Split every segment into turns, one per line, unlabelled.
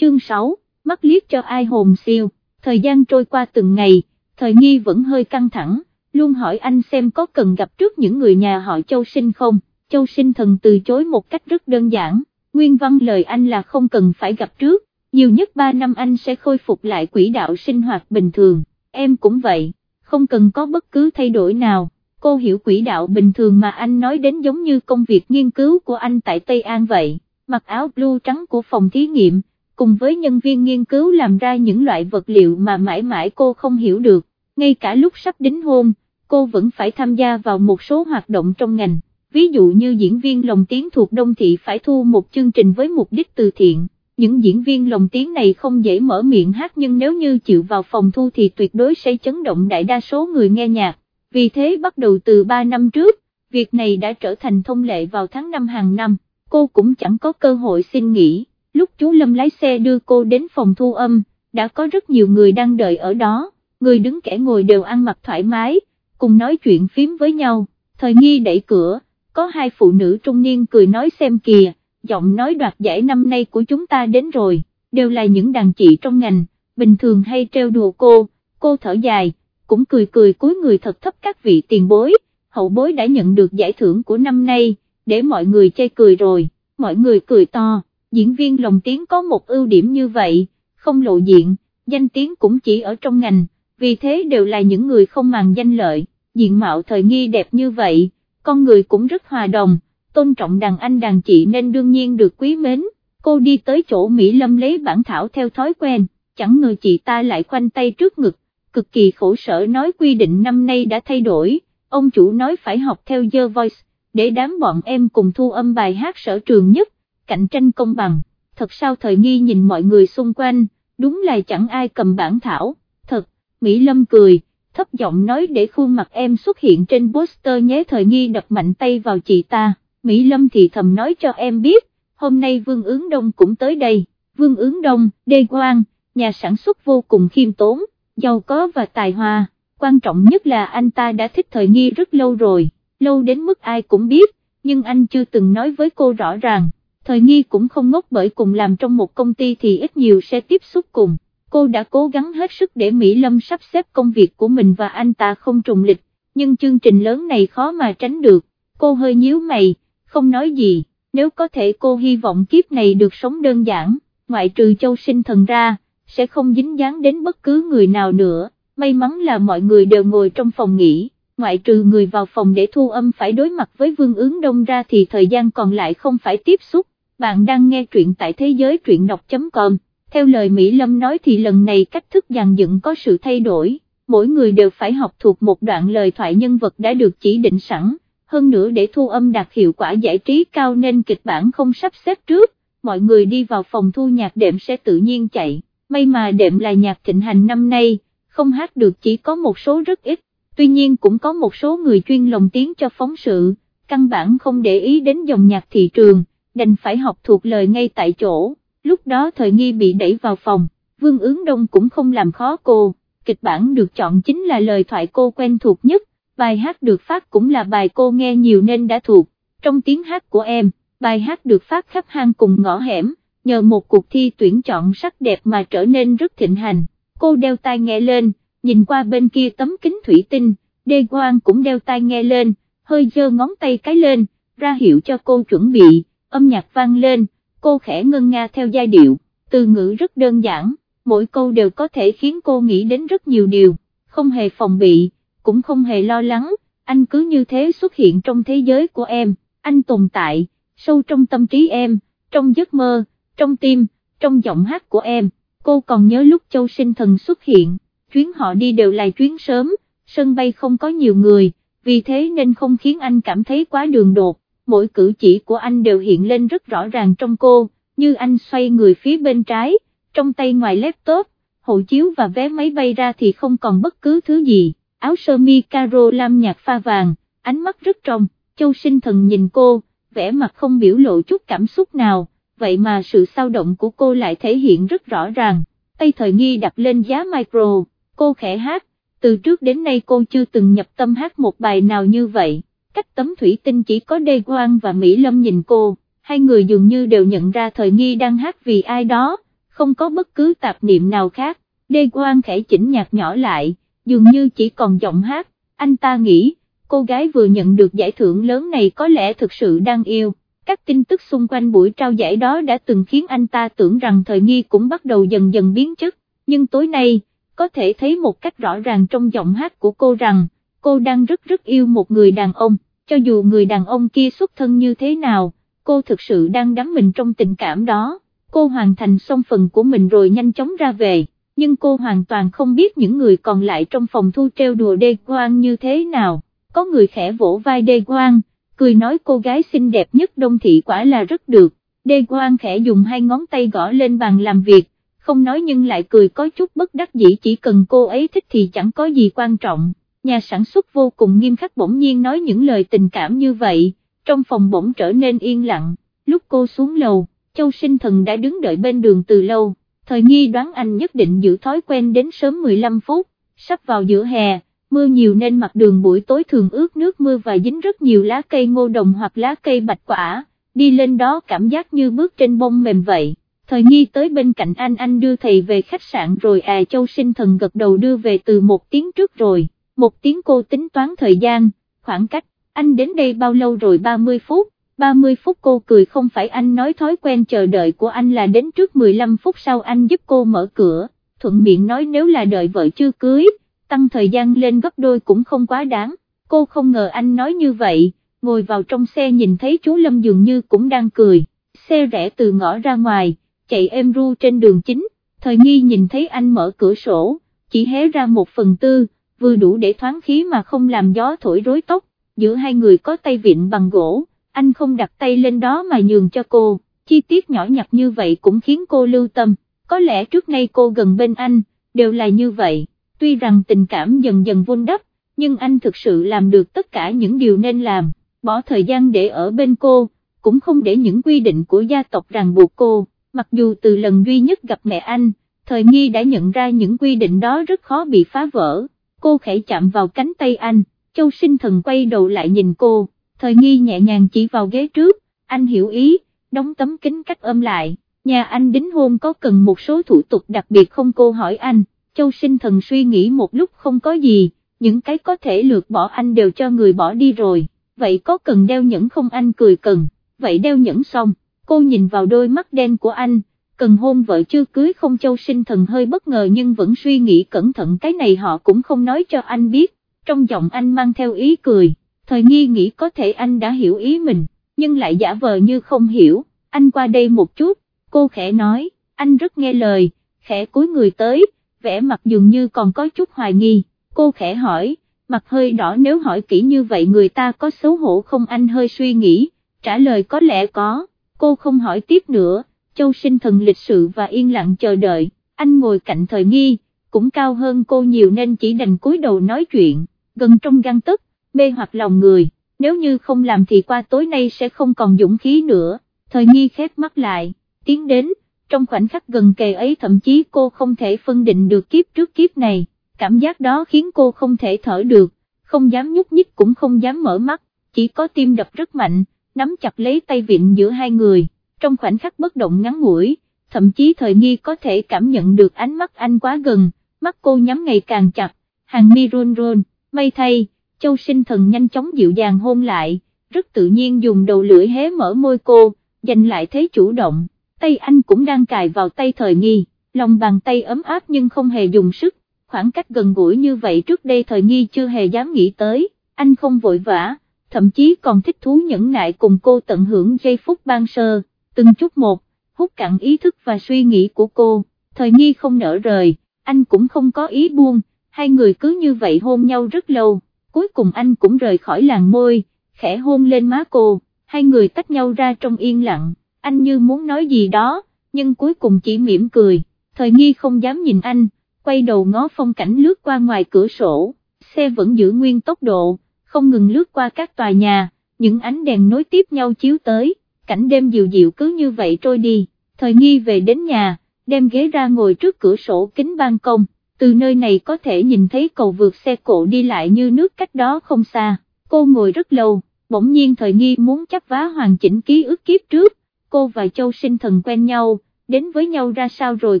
chương 6, mắt liếc cho ai hồn siêu, thời gian trôi qua từng ngày, thời nghi vẫn hơi căng thẳng, luôn hỏi anh xem có cần gặp trước những người nhà họ Châu Sinh không, Châu Sinh thần từ chối một cách rất đơn giản, nguyên văn lời anh là không cần phải gặp trước, nhiều nhất 3 năm anh sẽ khôi phục lại quỹ đạo sinh hoạt bình thường, em cũng vậy, không cần có bất cứ thay đổi nào, cô hiểu quỹ đạo bình thường mà anh nói đến giống như công việc nghiên cứu của anh tại Tây An vậy, mặc áo blue trắng của phòng thí nghiệm, cùng với nhân viên nghiên cứu làm ra những loại vật liệu mà mãi mãi cô không hiểu được, ngay cả lúc sắp đính hôn, cô vẫn phải tham gia vào một số hoạt động trong ngành, ví dụ như diễn viên lồng tiếng thuộc Đông Thị phải thu một chương trình với mục đích từ thiện. Những diễn viên lồng tiếng này không dễ mở miệng hát nhưng nếu như chịu vào phòng thu thì tuyệt đối sẽ chấn động đại đa số người nghe nhạc, vì thế bắt đầu từ 3 năm trước, việc này đã trở thành thông lệ vào tháng 5 hàng năm, cô cũng chẳng có cơ hội xin nghỉ lúc chú Lâm lái xe đưa cô đến phòng thu âm, đã có rất nhiều người đang đợi ở đó, người đứng kẻ ngồi đều ăn mặc thoải mái, cùng nói chuyện phím với nhau, thời nghi đẩy cửa, có hai phụ nữ trung niên cười nói xem kìa, giọng nói đoạt giải năm nay của chúng ta đến rồi, đều là những đàn chị trong ngành, bình thường hay treo đùa cô, cô thở dài, cũng cười cười cúi người thật thấp các vị tiền bối, hậu bối đã nhận được giải thưởng của năm nay, để mọi người chê cười rồi, mọi người cười to diễn viên lồng tiếng có một ưu điểm như vậy, không lộ diện, danh tiếng cũng chỉ ở trong ngành, vì thế đều là những người không màng danh lợi, diện mạo thời nghi đẹp như vậy, con người cũng rất hòa đồng, tôn trọng đàn anh đàn chị nên đương nhiên được quý mến, cô đi tới chỗ Mỹ Lâm lấy bản thảo theo thói quen, chẳng ngờ chị ta lại khoanh tay trước ngực, cực kỳ khổ sở nói quy định năm nay đã thay đổi, ông chủ nói phải học theo The Voice, để đám bọn em cùng thu âm bài hát sở trường nhất, cạnh tranh công bằng, thật sao thời nghi nhìn mọi người xung quanh, đúng là chẳng ai cầm bản thảo, thật, Mỹ Lâm cười, thấp giọng nói để khuôn mặt em xuất hiện trên poster nhé. Thời nghi đập mạnh tay vào chị ta, Mỹ Lâm thì thầm nói cho em biết, hôm nay Vương Ứng Đông cũng tới đây, Vương Ứng Đông, Đê Quang, nhà sản xuất vô cùng khiêm tốn, giàu có và tài hoa, quan trọng nhất là anh ta đã thích thời nghi rất lâu rồi, lâu đến mức ai cũng biết, nhưng anh chưa từng nói với cô rõ ràng thời nghi cũng không ngốc bởi cùng làm trong một công ty thì ít nhiều sẽ tiếp xúc cùng, cô đã cố gắng hết sức để Mỹ Lâm sắp xếp công việc của mình và anh ta không trùng lịch, nhưng chương trình lớn này khó mà tránh được, cô hơi nhíu mày, không nói gì, nếu có thể cô hy vọng kiếp này được sống đơn giản, ngoại trừ châu sinh thần ra, sẽ không dính dáng đến bất cứ người nào nữa, may mắn là mọi người đều ngồi trong phòng nghỉ ngoại trừ người vào phòng để thu âm phải đối mặt với vương ứng đông ra thì thời gian còn lại không phải tiếp xúc, bạn đang nghe truyện tại thế giới truyện đọc.com, theo lời Mỹ Lâm nói thì lần này cách thức dàn dựng có sự thay đổi, mỗi người đều phải học thuộc một đoạn lời thoại nhân vật đã được chỉ định sẵn, hơn nữa để thu âm đạt hiệu quả giải trí cao nên kịch bản không sắp xếp trước, mọi người đi vào phòng thu nhạc đệm sẽ tự nhiên chạy, may mà đệm là nhạc thịnh hành năm nay, không hát được chỉ có một số rất ít, tuy nhiên cũng có một số người chuyên lồng tiếng cho phóng sự, căn bản không để ý đến dòng nhạc thị trường đành phải học thuộc lời ngay tại chỗ, lúc đó thời nghi bị đẩy vào phòng, vương ứng đông cũng không làm khó cô, kịch bản được chọn chính là lời thoại cô quen thuộc nhất, bài hát được phát cũng là bài cô nghe nhiều nên đã thuộc, trong tiếng hát của em, bài hát được phát khắp hang cùng ngõ hẻm, nhờ một cuộc thi tuyển chọn sắc đẹp mà trở nên rất thịnh hành, cô đeo tai nghe lên, nhìn qua bên kia tấm kính thủy tinh, đê quang cũng đeo tai nghe lên, hơi giơ ngón tay cái lên, ra hiệu cho cô chuẩn bị âm nhạc vang lên, cô khẽ ngân nga theo giai điệu, từ ngữ rất đơn giản, mỗi câu đều có thể khiến cô nghĩ đến rất nhiều điều, không hề phòng bị, cũng không hề lo lắng, anh cứ như thế xuất hiện trong thế giới của em, anh tồn tại, sâu trong tâm trí em, trong giấc mơ, trong tim, trong giọng hát của em, cô còn nhớ lúc châu sinh thần xuất hiện, chuyến họ đi đều là chuyến sớm, sân bay không có nhiều người, vì thế nên không khiến anh cảm thấy quá đường đột, mỗi cử chỉ của anh đều hiện lên rất rõ ràng trong cô, như anh xoay người phía bên trái, trong tay ngoài laptop, hộ chiếu và vé máy bay ra thì không còn bất cứ thứ gì, áo sơ mi caro lam nhạt pha vàng, ánh mắt rất trong, châu sinh thần nhìn cô, vẻ mặt không biểu lộ chút cảm xúc nào, vậy mà sự sao động của cô lại thể hiện rất rõ ràng, tay thời nghi đặt lên giá micro, cô khẽ hát, từ trước đến nay cô chưa từng nhập tâm hát một bài nào như vậy cách tấm thủy tinh chỉ có Đê Quang và Mỹ Lâm nhìn cô, hai người dường như đều nhận ra thời nghi đang hát vì ai đó, không có bất cứ tạp niệm nào khác, đê Quang khẽ chỉnh nhạc nhỏ lại, dường như chỉ còn giọng hát, anh ta nghĩ, cô gái vừa nhận được giải thưởng lớn này có lẽ thực sự đang yêu. Các tin tức xung quanh buổi trao giải đó đã từng khiến anh ta tưởng rằng thời nghi cũng bắt đầu dần dần biến chất, nhưng tối nay, có thể thấy một cách rõ ràng trong giọng hát của cô rằng, cô đang rất rất yêu một người đàn ông, cho dù người đàn ông kia xuất thân như thế nào, cô thực sự đang đắm mình trong tình cảm đó, cô hoàn thành xong phần của mình rồi nhanh chóng ra về, nhưng cô hoàn toàn không biết những người còn lại trong phòng thu treo đùa đê quang như thế nào, có người khẽ vỗ vai đê quang, cười nói cô gái xinh đẹp nhất đông thị quả là rất được, đê quang khẽ dùng hai ngón tay gõ lên bàn làm việc, không nói nhưng lại cười có chút bất đắc dĩ chỉ cần cô ấy thích thì chẳng có gì quan trọng, nhà sản xuất vô cùng nghiêm khắc bỗng nhiên nói những lời tình cảm như vậy, trong phòng bỗng trở nên yên lặng, lúc cô xuống lầu, châu sinh thần đã đứng đợi bên đường từ lâu, thời nghi đoán anh nhất định giữ thói quen đến sớm 15 phút, sắp vào giữa hè, mưa nhiều nên mặt đường buổi tối thường ướt nước mưa và dính rất nhiều lá cây ngô đồng hoặc lá cây bạch quả, đi lên đó cảm giác như bước trên bông mềm vậy. Thời nghi tới bên cạnh anh anh đưa thầy về khách sạn rồi à. Châu sinh thần gật đầu đưa về từ một tiếng trước rồi, một tiếng cô tính toán thời gian, khoảng cách, anh đến đây bao lâu rồi? 30 phút, 30 phút cô cười không phải anh nói thói quen chờ đợi của anh là đến trước 15 phút sau anh giúp cô mở cửa, thuận miệng nói nếu là đợi vợ chưa cưới, tăng thời gian lên gấp đôi cũng không quá đáng, cô không ngờ anh nói như vậy, ngồi vào trong xe nhìn thấy chú Lâm dường như cũng đang cười, xe rẽ từ ngõ ra ngoài chạy êm ru trên đường chính, thời nghi nhìn thấy anh mở cửa sổ, chỉ hé ra một phần tư, vừa đủ để thoáng khí mà không làm gió thổi rối tóc, giữa hai người có tay vịn bằng gỗ, anh không đặt tay lên đó mà nhường cho cô, chi tiết nhỏ nhặt như vậy cũng khiến cô lưu tâm, có lẽ trước nay cô gần bên anh, đều là như vậy, tuy rằng tình cảm dần dần vun đắp, nhưng anh thực sự làm được tất cả những điều nên làm, bỏ thời gian để ở bên cô, cũng không để những quy định của gia tộc ràng buộc cô. Mặc dù từ lần duy nhất gặp mẹ anh, thời nghi đã nhận ra những quy định đó rất khó bị phá vỡ, cô khẽ chạm vào cánh tay anh, châu sinh thần quay đầu lại nhìn cô, thời nghi nhẹ nhàng chỉ vào ghế trước, anh hiểu ý, đóng tấm kính cách âm lại, nhà anh đính hôn có cần một số thủ tục đặc biệt không? Cô hỏi anh, châu sinh thần suy nghĩ một lúc không có gì, những cái có thể lược bỏ anh đều cho người bỏ đi rồi, vậy có cần đeo nhẫn không? Anh cười cần, vậy đeo nhẫn xong. Cô nhìn vào đôi mắt đen của anh, cần hôn vợ chưa cưới không châu sinh thần hơi bất ngờ nhưng vẫn suy nghĩ cẩn thận cái này họ cũng không nói cho anh biết, trong giọng anh mang theo ý cười, thời nghi nghĩ có thể anh đã hiểu ý mình, nhưng lại giả vờ như không hiểu, anh qua đây một chút, cô khẽ nói, anh rất nghe lời, khẽ cúi người tới, vẻ mặt dường như còn có chút hoài nghi, cô khẽ hỏi, mặt hơi đỏ nếu hỏi kỹ như vậy người ta có xấu hổ không? Anh hơi suy nghĩ, trả lời có lẽ có. Cô không hỏi tiếp nữa, châu sinh thần lịch sự và yên lặng chờ đợi, anh ngồi cạnh thời nghi, cũng cao hơn cô nhiều nên chỉ đành cúi đầu nói chuyện, gần trong găng tức, mê hoặc lòng người, nếu như không làm thì qua tối nay sẽ không còn dũng khí nữa, thời nghi khép mắt lại, tiến đến, trong khoảnh khắc gần kề ấy thậm chí cô không thể phân định được kiếp trước kiếp này, cảm giác đó khiến cô không thể thở được, không dám nhúc nhích cũng không dám mở mắt, chỉ có tim đập rất mạnh, nắm chặt lấy tay vịn giữa hai người, trong khoảnh khắc bất động ngắn ngủi, thậm chí thời nghi có thể cảm nhận được ánh mắt anh quá gần, mắt cô nhắm ngày càng chặt, hàng mi run run, mây thay, châu sinh thần nhanh chóng dịu dàng hôn lại, rất tự nhiên dùng đầu lưỡi hé mở môi cô, giành lại thế chủ động, tay anh cũng đang cài vào tay thời nghi, lòng bàn tay ấm áp nhưng không hề dùng sức, khoảng cách gần gũi như vậy trước đây thời nghi chưa hề dám nghĩ tới, anh không vội vã thậm chí còn thích thú nhẫn nại cùng cô tận hưởng giây phút ban sơ, từng chút một, hút cạn ý thức và suy nghĩ của cô, thời nghi không nở rời, anh cũng không có ý buông, hai người cứ như vậy hôn nhau rất lâu, cuối cùng anh cũng rời khỏi làng môi, khẽ hôn lên má cô, hai người tách nhau ra trong yên lặng, anh như muốn nói gì đó, nhưng cuối cùng chỉ mỉm cười, thời nghi không dám nhìn anh, quay đầu ngó phong cảnh lướt qua ngoài cửa sổ, xe vẫn giữ nguyên tốc độ không ngừng lướt qua các tòa nhà, những ánh đèn nối tiếp nhau chiếu tới, cảnh đêm dịu dịu cứ như vậy trôi đi, thời nghi về đến nhà, đem ghế ra ngồi trước cửa sổ kính ban công, từ nơi này có thể nhìn thấy cầu vượt xe cộ đi lại như nước cách đó không xa, cô ngồi rất lâu, bỗng nhiên thời nghi muốn chấp vá hoàn chỉnh ký ức kiếp trước, cô và Châu sinh thần quen nhau, đến với nhau ra sao rồi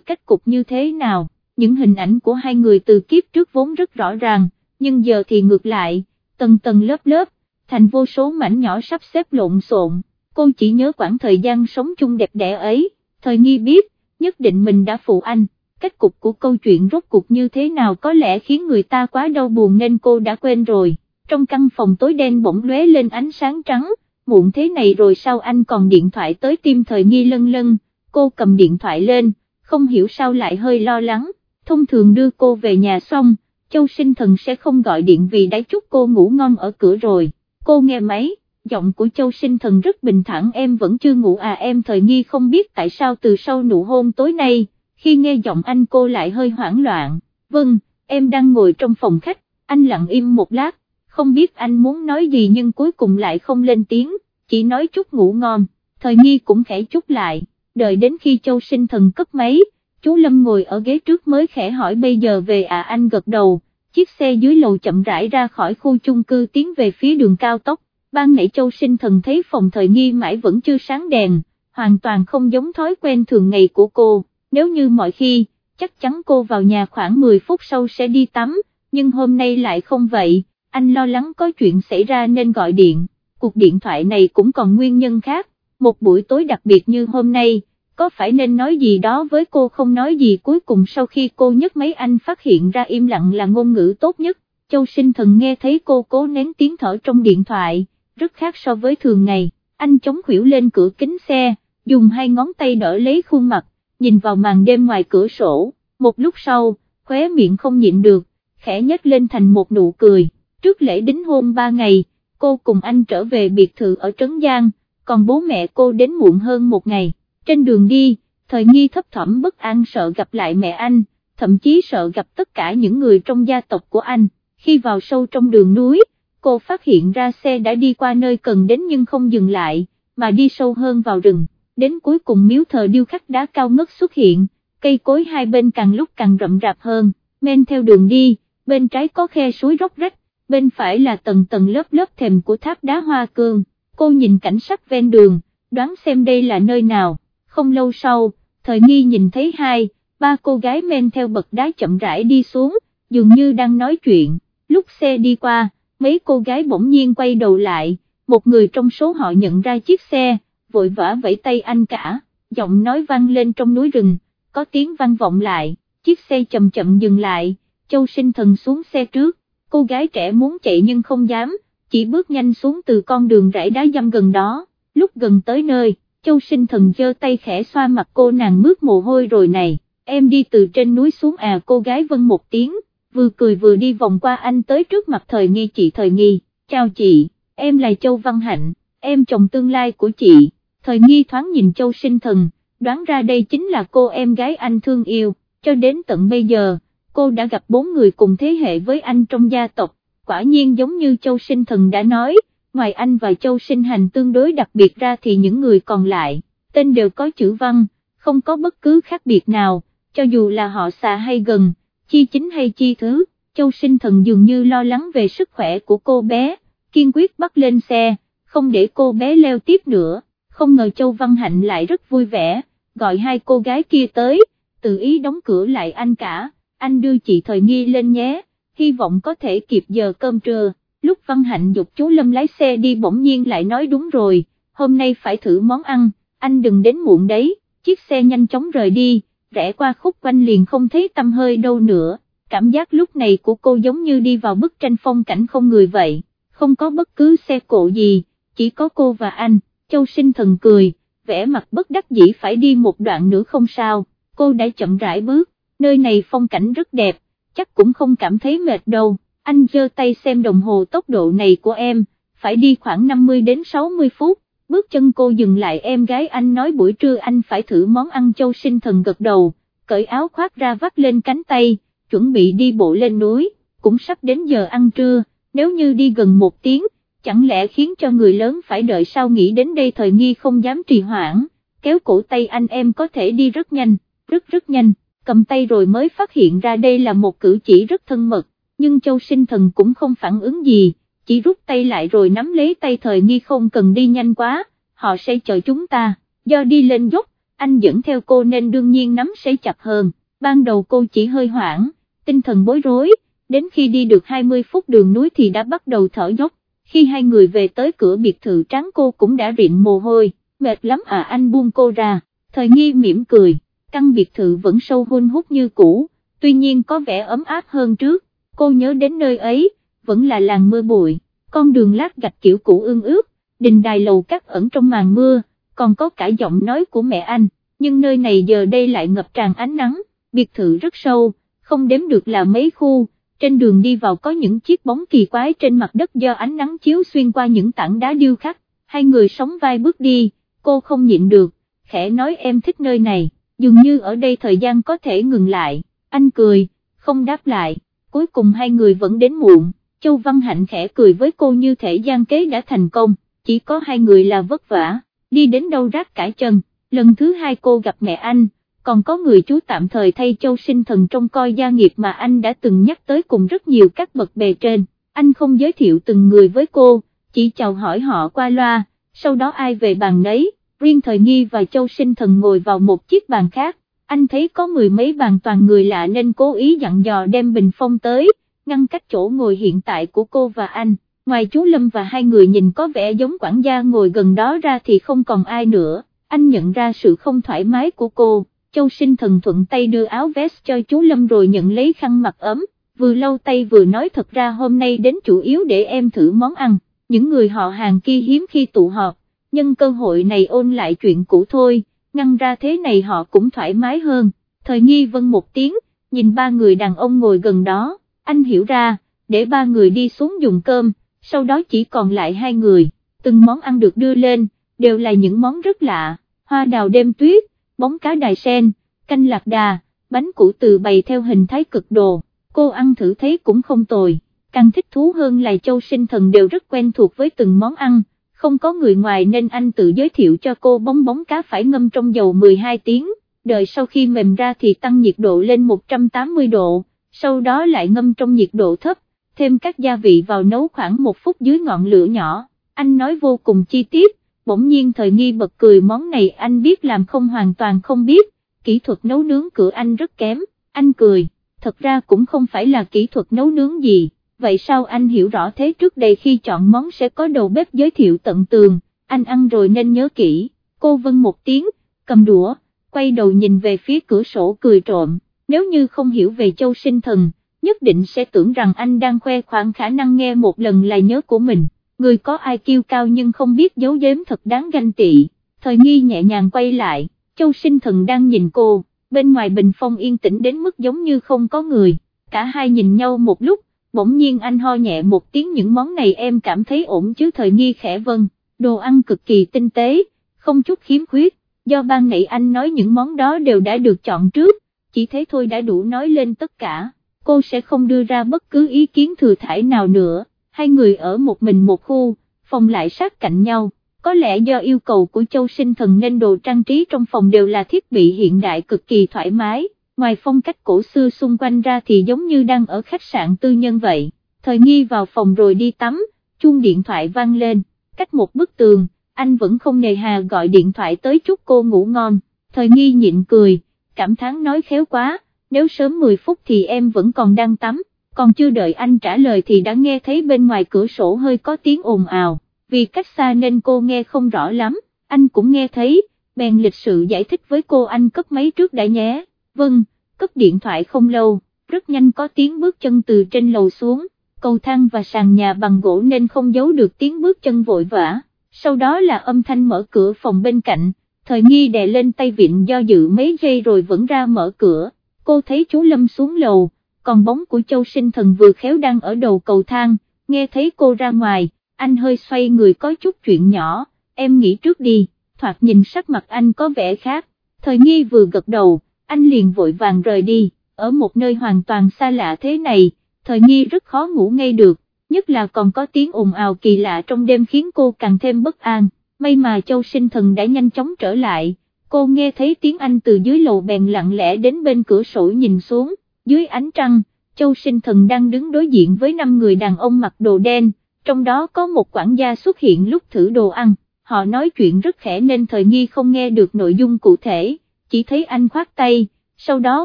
cách cục như thế nào, những hình ảnh của hai người từ kiếp trước vốn rất rõ ràng, nhưng giờ thì ngược lại, tầng tầng lớp lớp, thành vô số mảnh nhỏ sắp xếp lộn xộn, cô chỉ nhớ quãng thời gian sống chung đẹp đẽ ấy, thời nghi biết, nhất định mình đã phụ anh, kết cục của câu chuyện rốt cuộc như thế nào có lẽ khiến người ta quá đau buồn nên cô đã quên rồi, trong căn phòng tối đen bỗng lóe lên ánh sáng trắng, muộn thế này rồi sao anh còn điện thoại tới tim thời nghi lân lân, cô cầm điện thoại lên, không hiểu sao lại hơi lo lắng, thông thường đưa cô về nhà xong, Châu sinh thần sẽ không gọi điện vì đã chúc cô ngủ ngon ở cửa rồi, cô nghe máy, giọng của Châu sinh thần rất bình thản em vẫn chưa ngủ à em thời nghi không biết tại sao từ sau nụ hôn tối nay, khi nghe giọng anh cô lại hơi hoảng loạn, vâng, em đang ngồi trong phòng khách, anh lặng im một lát, không biết anh muốn nói gì nhưng cuối cùng lại không lên tiếng, chỉ nói chút ngủ ngon, thời nghi cũng khẽ chút lại, đợi đến khi Châu sinh thần cất máy, chú Lâm ngồi ở ghế trước mới khẽ hỏi bây giờ về à anh gật đầu, chiếc xe dưới lầu chậm rãi ra khỏi khu chung cư tiến về phía đường cao tốc, ban nãy Châu sinh thần thấy phòng thời nghi mãi vẫn chưa sáng đèn, hoàn toàn không giống thói quen thường ngày của cô, nếu như mọi khi, chắc chắn cô vào nhà khoảng 10 phút sau sẽ đi tắm, nhưng hôm nay lại không vậy, anh lo lắng có chuyện xảy ra nên gọi điện, cuộc điện thoại này cũng còn nguyên nhân khác, một buổi tối đặc biệt như hôm nay có phải nên nói gì đó với cô không nói gì cuối cùng sau khi cô nhấc máy anh phát hiện ra im lặng là ngôn ngữ tốt nhất, Châu sinh thần nghe thấy cô cố nén tiếng thở trong điện thoại, rất khác so với thường ngày, anh chống khuỷu lên cửa kính xe, dùng hai ngón tay đỡ lấy khuôn mặt, nhìn vào màn đêm ngoài cửa sổ, một lúc sau, khóe miệng không nhịn được, khẽ nhếch lên thành một nụ cười, trước lễ đính hôn ba ngày, cô cùng anh trở về biệt thự ở Trấn Giang, còn bố mẹ cô đến muộn hơn một ngày. Trên đường đi, thời nghi thấp thỏm bất an sợ gặp lại mẹ anh, thậm chí sợ gặp tất cả những người trong gia tộc của anh, khi vào sâu trong đường núi, cô phát hiện ra xe đã đi qua nơi cần đến nhưng không dừng lại, mà đi sâu hơn vào rừng, đến cuối cùng miếu thờ điêu khắc đá cao ngất xuất hiện, cây cối hai bên càng lúc càng rậm rạp hơn, men theo đường đi, bên trái có khe suối róc rách, bên phải là tầng tầng lớp lớp thềm của tháp đá hoa cương, cô nhìn cảnh sắc ven đường, đoán xem đây là nơi nào. Không lâu sau, thời nghi nhìn thấy hai, ba cô gái men theo bậc đá chậm rãi đi xuống, dường như đang nói chuyện, lúc xe đi qua, mấy cô gái bỗng nhiên quay đầu lại, một người trong số họ nhận ra chiếc xe, vội vã vẫy tay anh cả, giọng nói vang lên trong núi rừng, có tiếng vang vọng lại, chiếc xe chậm chậm dừng lại, châu sinh thần xuống xe trước, cô gái trẻ muốn chạy nhưng không dám, chỉ bước nhanh xuống từ con đường rải đá dăm gần đó, lúc gần tới nơi châu sinh thần giơ tay khẽ xoa mặt cô nàng mướt mồ hôi rồi này, em đi từ trên núi xuống à cô gái vân một tiếng, vừa cười vừa đi vòng qua anh tới trước mặt thời nghi chị thời nghi, chào chị, em là Châu Văn Hạnh, em chồng tương lai của chị, thời nghi thoáng nhìn Châu sinh thần, đoán ra đây chính là cô em gái anh thương yêu, cho đến tận bây giờ, cô đã gặp bốn người cùng thế hệ với anh trong gia tộc, quả nhiên giống như Châu sinh thần đã nói, ngoài anh và Châu Sinh Hành tương đối đặc biệt ra thì những người còn lại, tên đều có chữ văn, không có bất cứ khác biệt nào, cho dù là họ xa hay gần, chi chính hay chi thứ, Châu Sinh Thần dường như lo lắng về sức khỏe của cô bé, kiên quyết bắt lên xe, không để cô bé leo tiếp nữa, không ngờ Châu Văn Hạnh lại rất vui vẻ, gọi hai cô gái kia tới, tự ý đóng cửa lại anh cả, anh đưa chị Thời Nghi lên nhé, hy vọng có thể kịp giờ cơm trưa lúc Văn Hạnh dục chú Lâm lái xe đi bỗng nhiên lại nói đúng rồi, hôm nay phải thử món ăn, anh đừng đến muộn đấy, chiếc xe nhanh chóng rời đi, rẽ qua khúc quanh liền không thấy tâm hơi đâu nữa, cảm giác lúc này của cô giống như đi vào bức tranh phong cảnh không người vậy, không có bất cứ xe cộ gì, chỉ có cô và anh, châu sinh thần cười, vẻ mặt bất đắc dĩ phải đi một đoạn nữa không sao, cô đã chậm rãi bước, nơi này phong cảnh rất đẹp, chắc cũng không cảm thấy mệt đâu. Anh giơ tay xem đồng hồ tốc độ này của em, phải đi khoảng 50 đến 60 phút, bước chân cô dừng lại em gái anh nói buổi trưa anh phải thử món ăn châu sinh thần gật đầu, cởi áo khoác ra vắt lên cánh tay, chuẩn bị đi bộ lên núi, cũng sắp đến giờ ăn trưa, nếu như đi gần một tiếng, chẳng lẽ khiến cho người lớn phải đợi sao nghĩ đến đây thời nghi không dám trì hoãn, kéo cổ tay anh em có thể đi rất nhanh, rất rất nhanh, cầm tay rồi mới phát hiện ra đây là một cử chỉ rất thân mật nhưng châu sinh thần cũng không phản ứng gì, chỉ rút tay lại rồi nắm lấy tay thời nghi không cần đi nhanh quá, họ sẽ chờ chúng ta, do đi lên dốc, anh dẫn theo cô nên đương nhiên nắm sẽ chặt hơn, ban đầu cô chỉ hơi hoảng, tinh thần bối rối, đến khi đi được 20 phút đường núi thì đã bắt đầu thở dốc, khi hai người về tới cửa biệt thự trắng cô cũng đã rịn mồ hôi, mệt lắm à anh buông cô ra, thời nghi mỉm cười, căn biệt thự vẫn sâu hôn hút như cũ, tuy nhiên có vẻ ấm áp hơn trước, cô nhớ đến nơi ấy, vẫn là làng mưa bụi, con đường lát gạch kiểu cũ ương ướt, đình đài lầu cắt ẩn trong màn mưa, còn có cả giọng nói của mẹ anh, nhưng nơi này giờ đây lại ngập tràn ánh nắng, biệt thự rất sâu, không đếm được là mấy khu, trên đường đi vào có những chiếc bóng kỳ quái trên mặt đất do ánh nắng chiếu xuyên qua những tảng đá điêu khắc, hai người sóng vai bước đi, cô không nhịn được, khẽ nói em thích nơi này, dường như ở đây thời gian có thể ngừng lại, anh cười, không đáp lại, cuối cùng hai người vẫn đến muộn, Châu Văn Hạnh khẽ cười với cô như thể gian kế đã thành công, chỉ có hai người là vất vả, đi đến đâu rác cải chân, lần thứ hai cô gặp mẹ anh, còn có người chú tạm thời thay Châu sinh thần trong coi gia nghiệp mà anh đã từng nhắc tới cùng rất nhiều các bậc bề trên, anh không giới thiệu từng người với cô, chỉ chào hỏi họ qua loa, sau đó ai về bàn nấy, riêng thời nghi và Châu sinh thần ngồi vào một chiếc bàn khác, anh thấy có mười mấy bàn toàn người lạ nên cố ý dặn dò đem bình phong tới, ngăn cách chỗ ngồi hiện tại của cô và anh, ngoài chú Lâm và hai người nhìn có vẻ giống quản gia ngồi gần đó ra thì không còn ai nữa, anh nhận ra sự không thoải mái của cô. Châu sinh thần thuận tay đưa áo vest cho chú Lâm rồi nhận lấy khăn mặt ấm, vừa lâu tay vừa nói thật ra hôm nay đến chủ yếu để em thử món ăn, những người họ hàng kia hiếm khi tụ họp, nhân cơ hội này ôn lại chuyện cũ thôi, ngăn ra thế này họ cũng thoải mái hơn, thời nghi vân một tiếng, nhìn ba người đàn ông ngồi gần đó, anh hiểu ra, để ba người đi xuống dùng cơm, sau đó chỉ còn lại hai người, từng món ăn được đưa lên, đều là những món rất lạ, hoa đào đêm tuyết, bóng cá đài sen, canh lạc đà, bánh củ từ bày theo hình thái cực đồ, cô ăn thử thấy cũng không tồi, càng thích thú hơn là châu sinh thần đều rất quen thuộc với từng món ăn, không có người ngoài nên anh tự giới thiệu cho cô bóng bóng cá phải ngâm trong dầu 12 tiếng, đợi sau khi mềm ra thì tăng nhiệt độ lên 180 độ, sau đó lại ngâm trong nhiệt độ thấp, thêm các gia vị vào nấu khoảng một phút dưới ngọn lửa nhỏ, anh nói vô cùng chi tiết, bỗng nhiên thời nghi bật cười món này anh biết làm không hoàn toàn không biết, kỹ thuật nấu nướng của anh rất kém, anh cười, thật ra cũng không phải là kỹ thuật nấu nướng gì, vậy sao anh hiểu rõ thế trước đây khi chọn món sẽ có đầu bếp giới thiệu tận tường, anh ăn rồi nên nhớ kỹ, cô vâng một tiếng, cầm đũa, quay đầu nhìn về phía cửa sổ cười trộm, nếu như không hiểu về châu sinh thần, nhất định sẽ tưởng rằng anh đang khoe khoang khả năng nghe một lần là nhớ của mình. Người có ai kiêu cao nhưng không biết giấu giếm thật đáng ganh tị, thời nghi nhẹ nhàng quay lại, châu sinh thần đang nhìn cô, bên ngoài bình phong yên tĩnh đến mức giống như không có người, cả hai nhìn nhau một lúc, bỗng nhiên anh ho nhẹ một tiếng những món này em cảm thấy ổn chứ thời nghi khẽ vâng, đồ ăn cực kỳ tinh tế, không chút khiếm khuyết, do ban nãy anh nói những món đó đều đã được chọn trước, chỉ thế thôi đã đủ nói lên tất cả, cô sẽ không đưa ra bất cứ ý kiến thừa thải nào nữa. Hai người ở một mình một khu, phòng lại sát cạnh nhau, có lẽ do yêu cầu của châu sinh thần nên đồ trang trí trong phòng đều là thiết bị hiện đại cực kỳ thoải mái, ngoài phong cách cổ xưa xung quanh ra thì giống như đang ở khách sạn tư nhân vậy, thời nghi vào phòng rồi đi tắm, chuông điện thoại vang lên, cách một bức tường, anh vẫn không nề hà gọi điện thoại tới chúc cô ngủ ngon, thời nghi nhịn cười, cảm thán nói khéo quá, nếu sớm 10 phút thì em vẫn còn đang tắm còn chưa đợi anh trả lời thì đã nghe thấy bên ngoài cửa sổ hơi có tiếng ồn ào, vì cách xa nên cô nghe không rõ lắm, anh cũng nghe thấy, bèn lịch sự giải thích với cô anh cấp máy trước đã nhé, vâng, cấp điện thoại không lâu, rất nhanh có tiếng bước chân từ trên lầu xuống, cầu thang và sàn nhà bằng gỗ nên không giấu được tiếng bước chân vội vã, sau đó là âm thanh mở cửa phòng bên cạnh, thời nghi đè lên tay vịn do dự mấy giây rồi vẫn ra mở cửa, cô thấy chú Lâm xuống lầu còn bóng của châu sinh thần vừa khéo đang ở đầu cầu thang, nghe thấy cô ra ngoài, anh hơi xoay người có chút chuyện nhỏ, em nghĩ trước đi, thoạt nhìn sắc mặt anh có vẻ khác, thời nghi vừa gật đầu, anh liền vội vàng rời đi, ở một nơi hoàn toàn xa lạ thế này, thời nghi rất khó ngủ ngay được, nhất là còn có tiếng ồn ào kỳ lạ trong đêm khiến cô càng thêm bất an, may mà châu sinh thần đã nhanh chóng trở lại, cô nghe thấy tiếng anh từ dưới lầu bèn lặng lẽ đến bên cửa sổ nhìn xuống, dưới ánh trăng, Châu Sinh Thần đang đứng đối diện với năm người đàn ông mặc đồ đen, trong đó có một quản gia xuất hiện lúc thử đồ ăn, họ nói chuyện rất khẽ nên thời nghi không nghe được nội dung cụ thể, chỉ thấy anh khoát tay, sau đó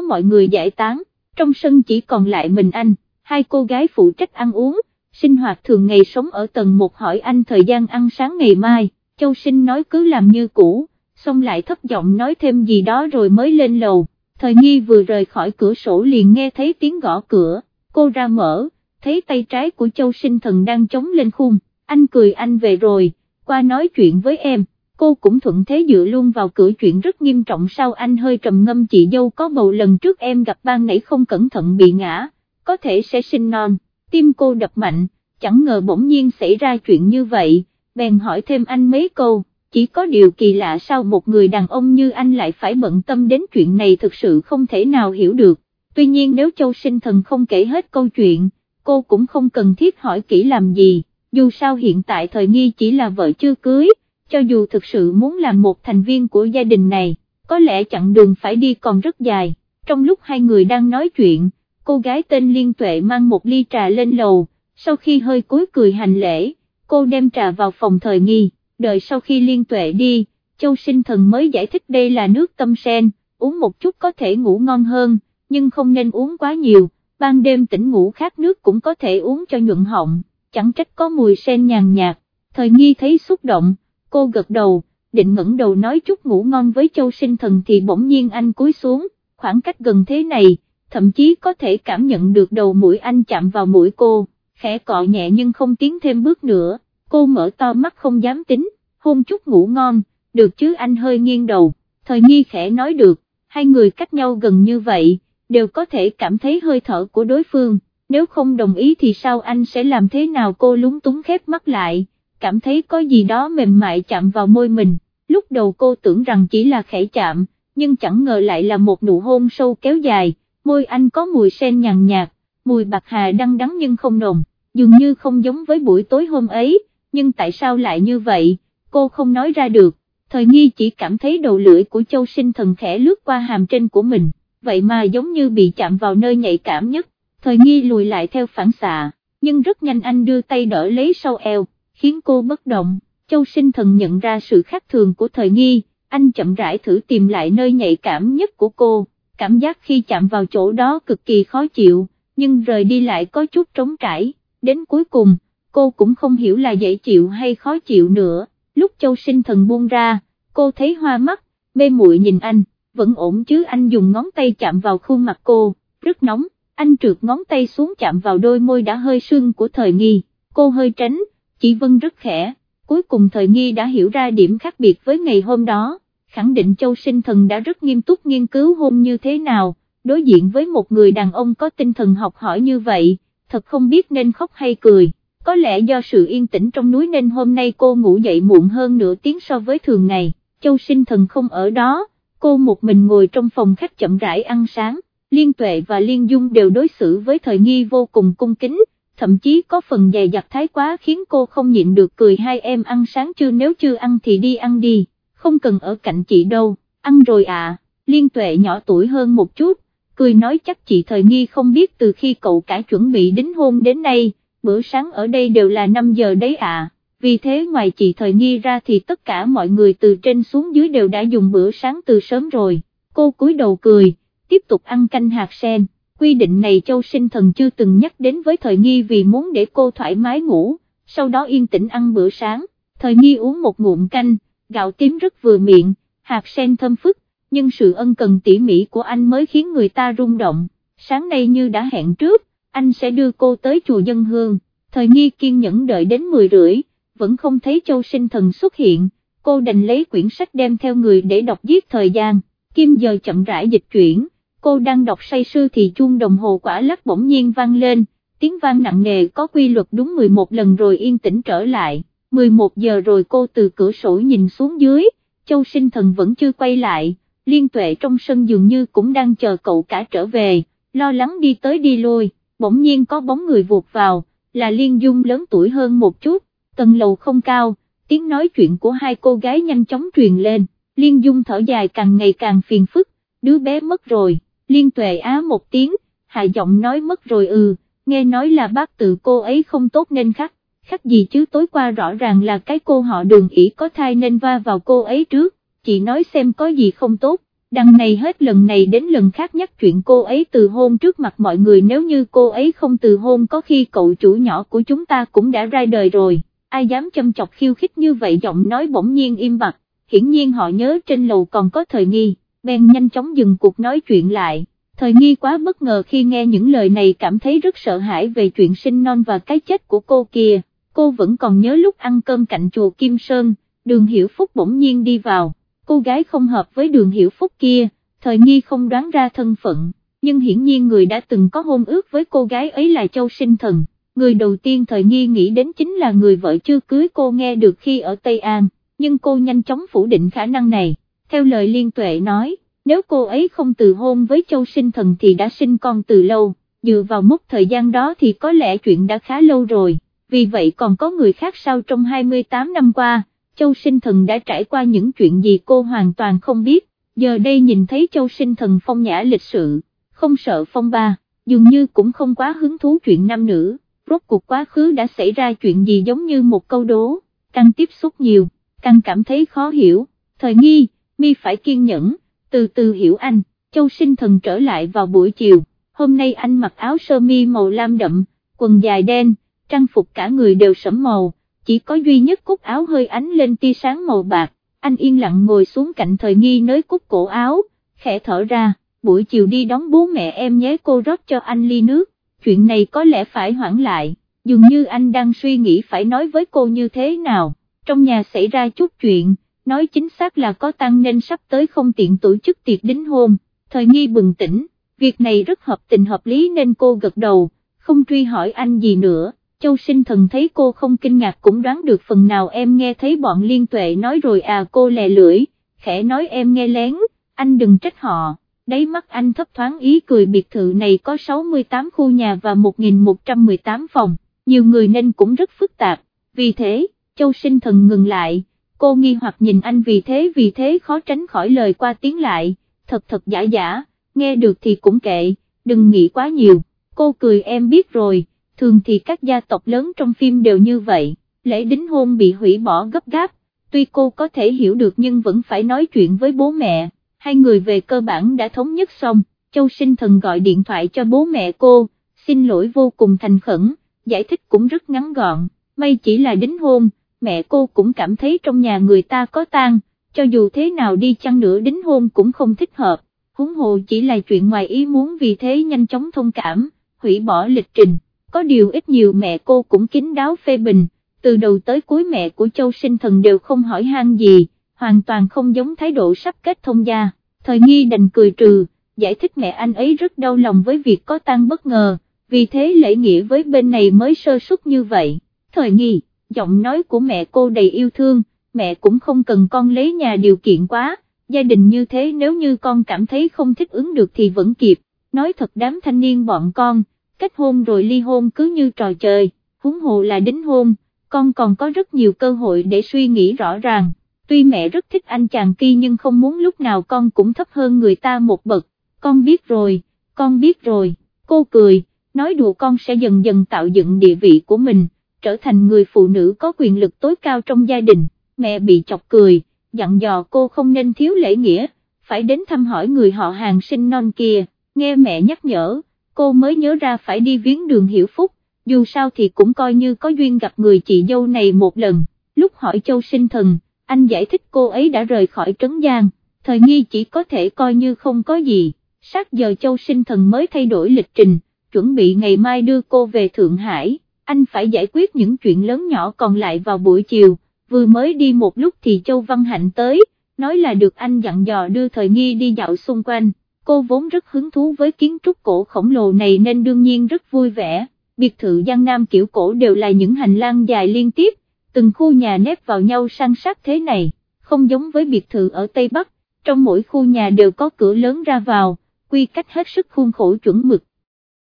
mọi người giải tán, trong sân chỉ còn lại mình anh, hai cô gái phụ trách ăn uống, sinh hoạt thường ngày sống ở tầng một hỏi anh thời gian ăn sáng ngày mai, Châu Sinh nói cứ làm như cũ, xong lại thấp giọng nói thêm gì đó rồi mới lên lầu, thời nghi vừa rời khỏi cửa sổ liền nghe thấy tiếng gõ cửa, cô ra mở, thấy tay trái của Châu Sinh Thần đang chống lên khung, anh cười anh về rồi, qua nói chuyện với em, cô cũng thuận thế dựa luôn vào cửa chuyện rất nghiêm trọng sao anh hơi trầm ngâm chị dâu có bầu lần trước em gặp ban nãy không cẩn thận bị ngã, có thể sẽ sinh non, tim cô đập mạnh, chẳng ngờ bỗng nhiên xảy ra chuyện như vậy, bèn hỏi thêm anh mấy câu, chỉ có điều kỳ lạ sao một người đàn ông như anh lại phải bận tâm đến chuyện này thực sự không thể nào hiểu được, tuy nhiên nếu Châu Sinh Thần không kể hết câu chuyện, cô cũng không cần thiết hỏi kỹ làm gì, dù sao hiện tại thời nghi chỉ là vợ chưa cưới, cho dù thực sự muốn làm một thành viên của gia đình này, có lẽ chặng đường phải đi còn rất dài, trong lúc hai người đang nói chuyện, cô gái tên Liên Tuệ mang một ly trà lên lầu, sau khi hơi cúi cười hành lễ, cô đem trà vào phòng thời nghi, đợi sau khi Liên Tuệ đi, Châu Sinh Thần mới giải thích đây là nước tâm sen, uống một chút có thể ngủ ngon hơn, nhưng không nên uống quá nhiều, ban đêm tỉnh ngủ khát nước cũng có thể uống cho nhuận họng, chẳng trách có mùi sen nhàn nhạt, thời nghi thấy xúc động, cô gật đầu, định ngẩng đầu nói chút ngủ ngon với Châu Sinh Thần thì bỗng nhiên anh cúi xuống, khoảng cách gần thế này, thậm chí có thể cảm nhận được đầu mũi anh chạm vào mũi cô, khẽ cọ nhẹ nhưng không tiến thêm bước nữa, cô mở to mắt không dám tính, hôn chút ngủ ngon, được chứ anh hơi nghiêng đầu, thời nghi khẽ nói được, hai người cách nhau gần như vậy, đều có thể cảm thấy hơi thở của đối phương, nếu không đồng ý thì sao anh sẽ làm thế nào cô lúng túng khép mắt lại, cảm thấy có gì đó mềm mại chạm vào môi mình, lúc đầu cô tưởng rằng chỉ là khẽ chạm, nhưng chẳng ngờ lại là một nụ hôn sâu kéo dài, môi anh có mùi sen nhàn nhạt, mùi bạc hà đăng đắng nhưng không nồng, dường như không giống với buổi tối hôm ấy, nhưng tại sao lại như vậy, cô không nói ra được, thời nghi chỉ cảm thấy đầu lưỡi của châu sinh thần khẽ lướt qua hàm trên của mình, vậy mà giống như bị chạm vào nơi nhạy cảm nhất, thời nghi lùi lại theo phản xạ, nhưng rất nhanh anh đưa tay đỡ lấy sau eo, khiến cô bất động, châu sinh thần nhận ra sự khác thường của thời nghi, anh chậm rãi thử tìm lại nơi nhạy cảm nhất của cô, cảm giác khi chạm vào chỗ đó cực kỳ khó chịu, nhưng rời đi lại có chút trống trải, đến cuối cùng, cô cũng không hiểu là dễ chịu hay khó chịu nữa, lúc châu sinh thần buông ra, cô thấy hoa mắt, mê muội nhìn anh, vẫn ổn chứ anh dùng ngón tay chạm vào khuôn mặt cô, rất nóng, anh trượt ngón tay xuống chạm vào đôi môi đã hơi sưng của thời nghi, cô hơi tránh, chỉ vân rất khẽ, cuối cùng thời nghi đã hiểu ra điểm khác biệt với ngày hôm đó, khẳng định châu sinh thần đã rất nghiêm túc nghiên cứu hôn như thế nào, đối diện với một người đàn ông có tinh thần học hỏi như vậy, thật không biết nên khóc hay cười. Có lẽ do sự yên tĩnh trong núi nên hôm nay cô ngủ dậy muộn hơn nửa tiếng so với thường ngày, châu sinh thần không ở đó, cô một mình ngồi trong phòng khách chậm rãi ăn sáng, Liên Tuệ và Liên Dung đều đối xử với thời nghi vô cùng cung kính, thậm chí có phần dày dặt thái quá khiến cô không nhịn được cười hai em ăn sáng chưa nếu chưa ăn thì đi ăn đi, không cần ở cạnh chị đâu, ăn rồi à, Liên Tuệ nhỏ tuổi hơn một chút, cười nói chắc chị thời nghi không biết từ khi cậu cả chuẩn bị đính hôn đến nay, bữa sáng ở đây đều là 5 giờ đấy à, vì thế ngoài chị thời nghi ra thì tất cả mọi người từ trên xuống dưới đều đã dùng bữa sáng từ sớm rồi, cô cúi đầu cười, tiếp tục ăn canh hạt sen, quy định này châu sinh thần chưa từng nhắc đến với thời nghi vì muốn để cô thoải mái ngủ, sau đó yên tĩnh ăn bữa sáng, thời nghi uống một ngụm canh, gạo tím rất vừa miệng, hạt sen thơm phức, nhưng sự ân cần tỉ mỉ của anh mới khiến người ta rung động, sáng nay như đã hẹn trước, anh sẽ đưa cô tới chùa dân hương, thời nghi kiên nhẫn đợi đến 10 rưỡi, vẫn không thấy châu sinh thần xuất hiện, cô đành lấy quyển sách đem theo người để đọc giết thời gian, kim giờ chậm rãi dịch chuyển, cô đang đọc say sư thì chuông đồng hồ quả lắc bỗng nhiên vang lên, tiếng vang nặng nề có quy luật đúng 11 lần rồi yên tĩnh trở lại, 11 giờ rồi cô từ cửa sổ nhìn xuống dưới, châu sinh thần vẫn chưa quay lại, liên tuệ trong sân dường như cũng đang chờ cậu cả trở về, lo lắng đi tới đi lui bỗng nhiên có bóng người vụt vào, là Liên Dung lớn tuổi hơn một chút, tầng lầu không cao, tiếng nói chuyện của hai cô gái nhanh chóng truyền lên, Liên Dung thở dài càng ngày càng phiền phức, đứa bé mất rồi, Liên Tuệ á một tiếng, hạ giọng nói mất rồi ừ, nghe nói là bác tự cô ấy không tốt nên khắc, khắc gì chứ tối qua rõ ràng là cái cô họ đường ỉ có thai nên va vào cô ấy trước, chị nói xem có gì không tốt, đằng này hết lần này đến lần khác nhắc chuyện cô ấy từ hôn trước mặt mọi người nếu như cô ấy không từ hôn có khi cậu chủ nhỏ của chúng ta cũng đã ra đời rồi, ai dám châm chọc khiêu khích như vậy giọng nói bỗng nhiên im bặt, hiển nhiên họ nhớ trên lầu còn có thời nghi, bèn nhanh chóng dừng cuộc nói chuyện lại. Thời nghi quá bất ngờ khi nghe những lời này cảm thấy rất sợ hãi về chuyện sinh non và cái chết của cô kia, cô vẫn còn nhớ lúc ăn cơm cạnh chùa Kim Sơn, đường Hiểu Phúc bỗng nhiên đi vào, cô gái không hợp với đường Hiểu Phúc kia, thời nghi không đoán ra thân phận, nhưng hiển nhiên người đã từng có hôn ước với cô gái ấy là Châu Sinh Thần, người đầu tiên thời nghi nghĩ đến chính là người vợ chưa cưới cô nghe được khi ở Tây An, nhưng cô nhanh chóng phủ định khả năng này, theo lời Liên Tuệ nói nếu cô ấy không từ hôn với châu sinh thần thì đã sinh con từ lâu, dựa vào mốc thời gian đó thì có lẽ chuyện đã khá lâu rồi, vì vậy còn có người khác sau trong 28 năm qua, châu sinh thần đã trải qua những chuyện gì cô hoàn toàn không biết, giờ đây nhìn thấy châu sinh thần phong nhã lịch sự, không sợ phong ba, dường như cũng không quá hứng thú chuyện nam nữ, rốt cuộc quá khứ đã xảy ra chuyện gì giống như một câu đố, càng tiếp xúc nhiều, càng cảm thấy khó hiểu, thời nghi, mi phải kiên nhẫn từ từ hiểu anh, châu sinh thần trở lại vào buổi chiều, hôm nay anh mặc áo sơ mi màu lam đậm, quần dài đen, trang phục cả người đều sẫm màu, chỉ có duy nhất cúc áo hơi ánh lên tia sáng màu bạc, anh yên lặng ngồi xuống cạnh thời nghi nới cúc cổ áo, khẽ thở ra, buổi chiều đi đón bố mẹ em nhé cô rót cho anh ly nước, chuyện này có lẽ phải hoãn lại, dường như anh đang suy nghĩ phải nói với cô như thế nào, trong nhà xảy ra chút chuyện nói chính xác là có tăng nên sắp tới không tiện tổ chức tiệc đính hôn, thời nghi bừng tỉnh, việc này rất hợp tình hợp lý nên cô gật đầu, không truy hỏi anh gì nữa, châu sinh thần thấy cô không kinh ngạc cũng đoán được phần nào em nghe thấy bọn liên tuệ nói rồi à cô lè lưỡi, khẽ nói em nghe lén, anh đừng trách họ, đáy mắt anh thấp thoáng ý cười biệt thự này có 68 khu nhà và 1.118 phòng, nhiều người nên cũng rất phức tạp, vì thế, châu sinh thần ngừng lại cô nghi hoặc nhìn anh vì thế vì thế khó tránh khỏi lời qua tiếng lại, thật thật giả giả, nghe được thì cũng kệ, đừng nghĩ quá nhiều, cô cười em biết rồi, thường thì các gia tộc lớn trong phim đều như vậy, lễ đính hôn bị hủy bỏ gấp gáp, tuy cô có thể hiểu được nhưng vẫn phải nói chuyện với bố mẹ, hai người về cơ bản đã thống nhất xong, Châu Sinh Thần gọi điện thoại cho bố mẹ cô, xin lỗi vô cùng thành khẩn, giải thích cũng rất ngắn gọn, may chỉ là đính hôn mẹ cô cũng cảm thấy trong nhà người ta có tang, cho dù thế nào đi chăng nữa đính hôn cũng không thích hợp, huống hồ chỉ là chuyện ngoài ý muốn vì thế nhanh chóng thông cảm, hủy bỏ lịch trình, có điều ít nhiều mẹ cô cũng kín đáo phê bình, từ đầu tới cuối mẹ của Châu Sinh Thần đều không hỏi han gì, hoàn toàn không giống thái độ sắp kết thông gia, thời nghi đành cười trừ, giải thích mẹ anh ấy rất đau lòng với việc có tang bất ngờ, vì thế lễ nghĩa với bên này mới sơ suất như vậy, thời nghi giọng nói của mẹ cô đầy yêu thương, mẹ cũng không cần con lấy nhà điều kiện quá, gia đình như thế nếu như con cảm thấy không thích ứng được thì vẫn kịp, nói thật đám thanh niên bọn con, kết hôn rồi ly hôn cứ như trò chơi, huống hồ là đính hôn, con còn có rất nhiều cơ hội để suy nghĩ rõ ràng, tuy mẹ rất thích anh chàng kia nhưng không muốn lúc nào con cũng thấp hơn người ta một bậc, con biết rồi, con biết rồi, cô cười, nói đùa con sẽ dần dần tạo dựng địa vị của mình trở thành người phụ nữ có quyền lực tối cao trong gia đình, mẹ bị chọc cười, dặn dò cô không nên thiếu lễ nghĩa, phải đến thăm hỏi người họ hàng sinh non kia, nghe mẹ nhắc nhở, cô mới nhớ ra phải đi viếng đường hiểu phúc, dù sao thì cũng coi như có duyên gặp người chị dâu này một lần, lúc hỏi châu sinh thần, anh giải thích cô ấy đã rời khỏi Trấn Giang, thời nghi chỉ có thể coi như không có gì, sát giờ châu sinh thần mới thay đổi lịch trình, chuẩn bị ngày mai đưa cô về Thượng Hải anh phải giải quyết những chuyện lớn nhỏ còn lại vào buổi chiều, vừa mới đi một lúc thì Châu Văn Hạnh tới, nói là được anh dặn dò đưa thời nghi đi dạo xung quanh, cô vốn rất hứng thú với kiến trúc cổ khổng lồ này nên đương nhiên rất vui vẻ, biệt thự Giang Nam kiểu cổ đều là những hành lang dài liên tiếp, từng khu nhà nếp vào nhau sang sát thế này, không giống với biệt thự ở Tây Bắc, trong mỗi khu nhà đều có cửa lớn ra vào, quy cách hết sức khuôn khổ chuẩn mực,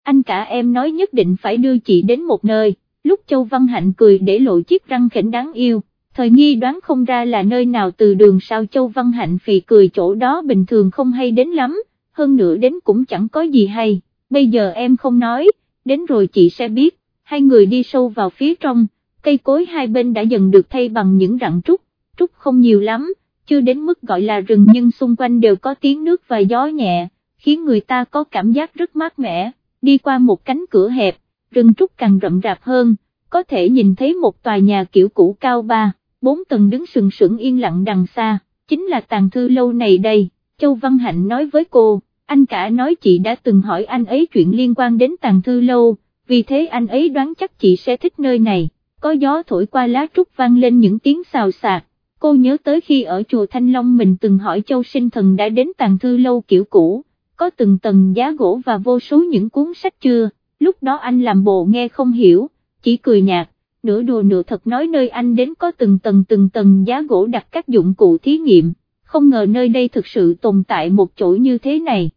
anh cả em nói nhất định phải đưa chị đến một nơi, lúc Châu Văn Hạnh cười để lộ chiếc răng khỉnh đáng yêu, thời nghi đoán không ra là nơi nào từ đường sao Châu Văn Hạnh phì cười chỗ đó bình thường không hay đến lắm, hơn nữa đến cũng chẳng có gì hay, bây giờ em không nói, đến rồi chị sẽ biết, hai người đi sâu vào phía trong, cây cối hai bên đã dần được thay bằng những rặng trúc, trúc không nhiều lắm, chưa đến mức gọi là rừng nhưng xung quanh đều có tiếng nước và gió nhẹ, khiến người ta có cảm giác rất mát mẻ, đi qua một cánh cửa hẹp, rừng trúc càng rậm rạp hơn, có thể nhìn thấy một tòa nhà kiểu cũ cao ba, bốn tầng đứng sừng sững yên lặng đằng xa, chính là tàng thư lâu này đây, Châu Văn Hạnh nói với cô, anh cả nói chị đã từng hỏi anh ấy chuyện liên quan đến tàn thư lâu, vì thế anh ấy đoán chắc chị sẽ thích nơi này, có gió thổi qua lá trúc vang lên những tiếng xào xạc, cô nhớ tới khi ở chùa Thanh Long mình từng hỏi Châu Sinh Thần đã đến tàn thư lâu kiểu cũ, có từng tầng giá gỗ và vô số những cuốn sách chưa, lúc đó anh làm bộ nghe không hiểu, chỉ cười nhạt, nửa đùa nửa thật nói nơi anh đến có từng tầng từng tầng giá gỗ đặt các dụng cụ thí nghiệm, không ngờ nơi đây thực sự tồn tại một chỗ như thế này.